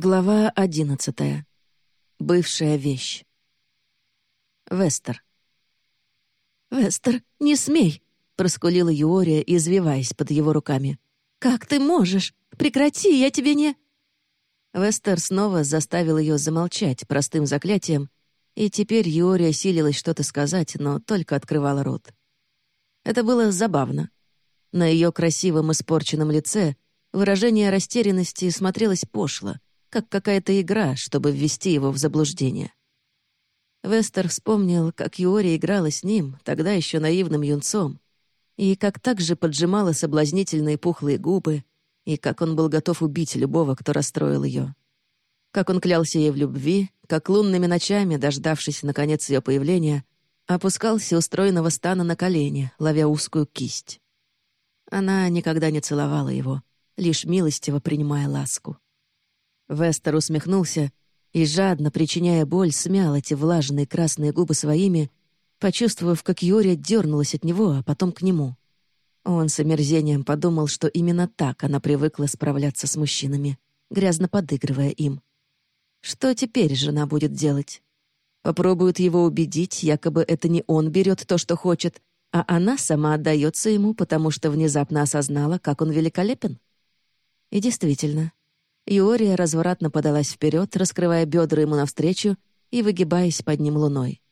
Глава одиннадцатая. Бывшая вещь. Вестер. «Вестер, не смей!» — проскулила Юория, извиваясь под его руками. «Как ты можешь? Прекрати, я тебе не...» Вестер снова заставил ее замолчать простым заклятием, и теперь Юория силилась что-то сказать, но только открывала рот. Это было забавно. На ее красивом испорченном лице выражение растерянности смотрелось пошло — как какая-то игра, чтобы ввести его в заблуждение. Вестер вспомнил, как Юори играла с ним, тогда еще наивным юнцом, и как также поджимала соблазнительные пухлые губы, и как он был готов убить любого, кто расстроил ее. Как он клялся ей в любви, как лунными ночами, дождавшись, наконец, ее появления, опускался у стройного стана на колени, ловя узкую кисть. Она никогда не целовала его, лишь милостиво принимая ласку. Вестер усмехнулся и, жадно причиняя боль, смял эти влажные красные губы своими, почувствовав, как Юрия дернулась от него, а потом к нему. Он с омерзением подумал, что именно так она привыкла справляться с мужчинами, грязно подыгрывая им. Что теперь жена будет делать? Попробует его убедить, якобы это не он берет то, что хочет, а она сама отдается ему, потому что внезапно осознала, как он великолепен? И действительно, Иория развратно подалась вперед, раскрывая бедра ему навстречу и выгибаясь под ним луной.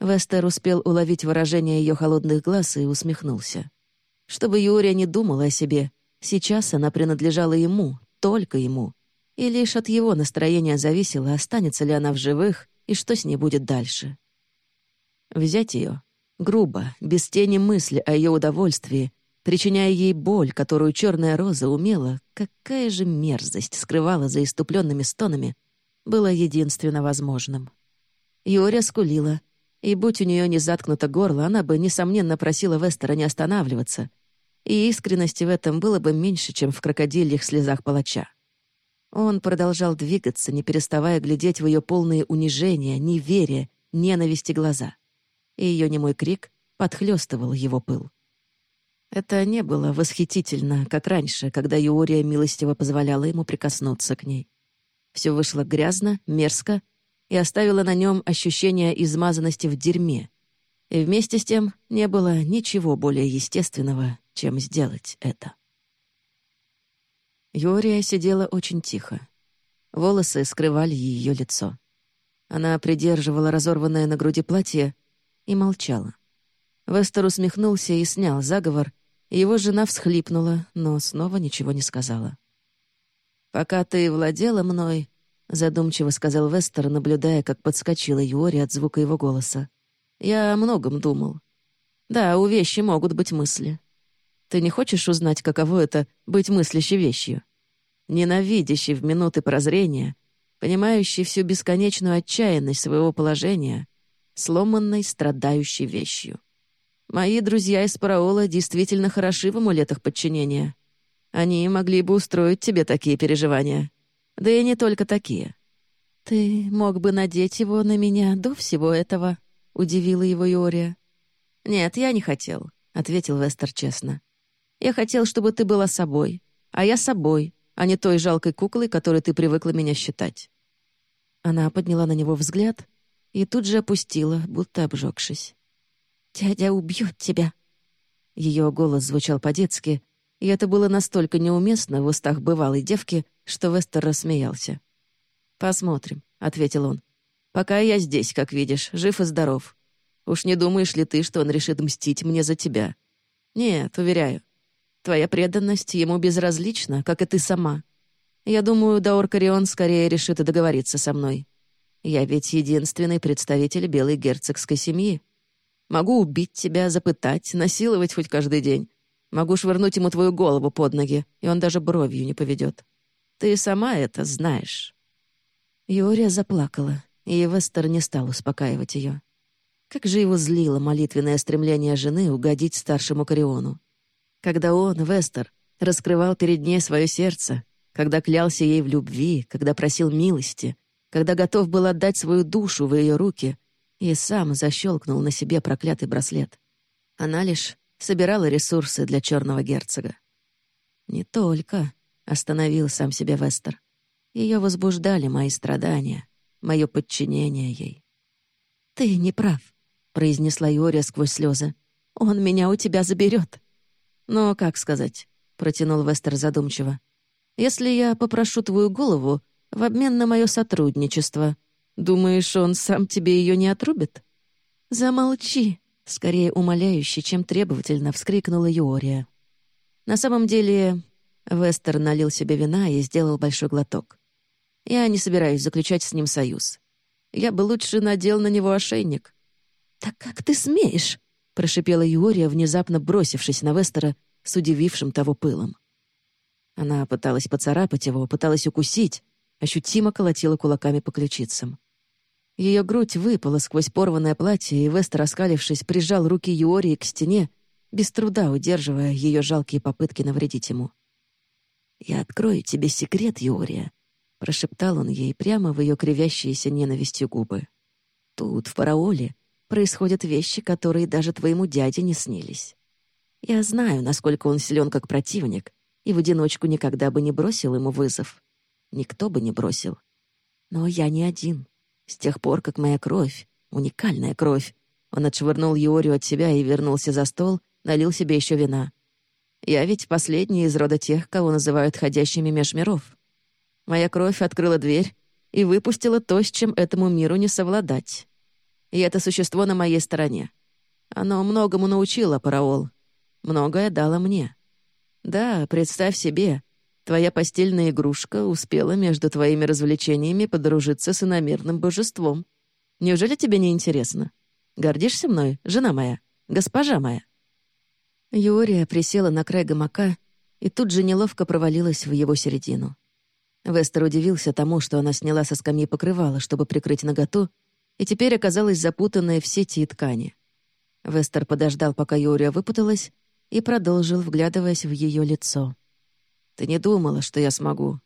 Вестер успел уловить выражение ее холодных глаз и усмехнулся. Чтобы Юрия не думала о себе, сейчас она принадлежала ему, только ему. И лишь от его настроения зависело, останется ли она в живых и что с ней будет дальше. Взять ее грубо, без тени мысли о ее удовольствии, причиняя ей боль, которую черная роза умела, какая же мерзость скрывала за иступленными стонами, было единственно возможным. Юрия скулила, и будь у нее не заткнуто горло, она бы, несомненно, просила Вестера не останавливаться, и искренности в этом было бы меньше, чем в крокодильях слезах палача. Он продолжал двигаться, не переставая глядеть в ее полные унижения, неверия, ненависти глаза. И ее немой крик подхлестывал его пыл. Это не было восхитительно, как раньше, когда Юория милостиво позволяла ему прикоснуться к ней. Все вышло грязно, мерзко и оставило на нем ощущение измазанности в дерьме. И вместе с тем не было ничего более естественного, чем сделать это. Юория сидела очень тихо. Волосы скрывали ее лицо. Она придерживала разорванное на груди платье и молчала. Вестер усмехнулся и снял заговор, его жена всхлипнула, но снова ничего не сказала. «Пока ты владела мной», — задумчиво сказал Вестер, наблюдая, как подскочила Юори от звука его голоса. «Я о многом думал. Да, у вещи могут быть мысли. Ты не хочешь узнать, каково это — быть мыслящей вещью? Ненавидящей в минуты прозрения, понимающей всю бесконечную отчаянность своего положения, сломанной, страдающей вещью. Мои друзья из Параола действительно хороши в амулетах подчинения. Они могли бы устроить тебе такие переживания. Да и не только такие. «Ты мог бы надеть его на меня до всего этого?» — удивила его Иория. «Нет, я не хотел», — ответил Вестер честно. «Я хотел, чтобы ты была собой, а я собой, а не той жалкой куклой, которой ты привыкла меня считать». Она подняла на него взгляд и тут же опустила, будто обжегшись. «Дядя убьет тебя!» Ее голос звучал по-детски, и это было настолько неуместно в устах бывалой девки, что Вестер рассмеялся. «Посмотрим», — ответил он. «Пока я здесь, как видишь, жив и здоров. Уж не думаешь ли ты, что он решит мстить мне за тебя? Нет, уверяю. Твоя преданность ему безразлична, как и ты сама. Я думаю, Даор Карион скорее решит договориться со мной. Я ведь единственный представитель белой герцогской семьи. Могу убить тебя, запытать, насиловать хоть каждый день. Могу швырнуть ему твою голову под ноги, и он даже бровью не поведет. Ты сама это знаешь». Юрия заплакала, и Вестер не стал успокаивать ее. Как же его злило молитвенное стремление жены угодить старшему Кариону. Когда он, Вестер, раскрывал перед ней свое сердце, когда клялся ей в любви, когда просил милости, когда готов был отдать свою душу в ее руки — и сам защелкнул на себе проклятый браслет. Она лишь собирала ресурсы для черного герцога. «Не только», — остановил сам себя Вестер. Ее возбуждали мои страдания, мое подчинение ей. «Ты не прав», — произнесла Юрия сквозь слезы. «Он меня у тебя заберет. «Но как сказать?» — протянул Вестер задумчиво. «Если я попрошу твою голову в обмен на мое сотрудничество, думаешь, он сам тебе ее не отрубит?» «Замолчи!» — скорее умоляюще, чем требовательно вскрикнула Юория. На самом деле, Вестер налил себе вина и сделал большой глоток. Я не собираюсь заключать с ним союз. Я бы лучше надел на него ошейник. «Так как ты смеешь?» — прошипела Юория, внезапно бросившись на Вестера с удивившим того пылом. Она пыталась поцарапать его, пыталась укусить, ощутимо колотила кулаками по ключицам. Ее грудь выпала сквозь порванное платье, и Вестер, раскалившись, прижал руки Юории к стене, без труда удерживая ее жалкие попытки навредить ему. «Я открою тебе секрет, Юория», — прошептал он ей прямо в ее кривящиеся ненавистью губы. «Тут, в Параоле, происходят вещи, которые даже твоему дяде не снились. Я знаю, насколько он силен как противник, и в одиночку никогда бы не бросил ему вызов. Никто бы не бросил. Но я не один. С тех пор, как моя кровь, уникальная кровь, он отшвырнул Юорию от себя и вернулся за стол, налил себе еще вина. Я ведь последний из рода тех, кого называют ходящими меж миров. Моя кровь открыла дверь и выпустила то, с чем этому миру не совладать. И это существо на моей стороне. Оно многому научило, Параол. Многое дало мне. Да, представь себе, твоя постельная игрушка успела между твоими развлечениями подружиться с иномерным божеством. Неужели тебе не интересно? Гордишься мной, жена моя, госпожа моя?» Юрия присела на край гамака и тут же неловко провалилась в его середину. Вестер удивился тому, что она сняла со скамьи покрывало, чтобы прикрыть наготу, и теперь оказалась запутанная в сети и ткани. Вестер подождал, пока Юрия выпуталась, и продолжил, вглядываясь в ее лицо. «Ты не думала, что я смогу.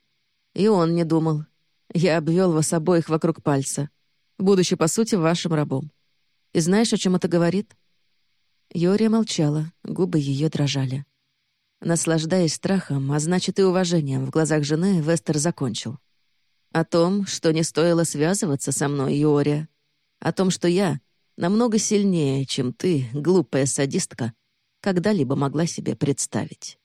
И он не думал. Я обвел вас обоих вокруг пальца, будучи, по сути, вашим рабом. И знаешь, о чем это говорит?» Юрия молчала, губы ее дрожали. Наслаждаясь страхом, а значит и уважением в глазах жены, Вестер закончил. «О том, что не стоило связываться со мной, Юрия. О том, что я намного сильнее, чем ты, глупая садистка, когда-либо могла себе представить».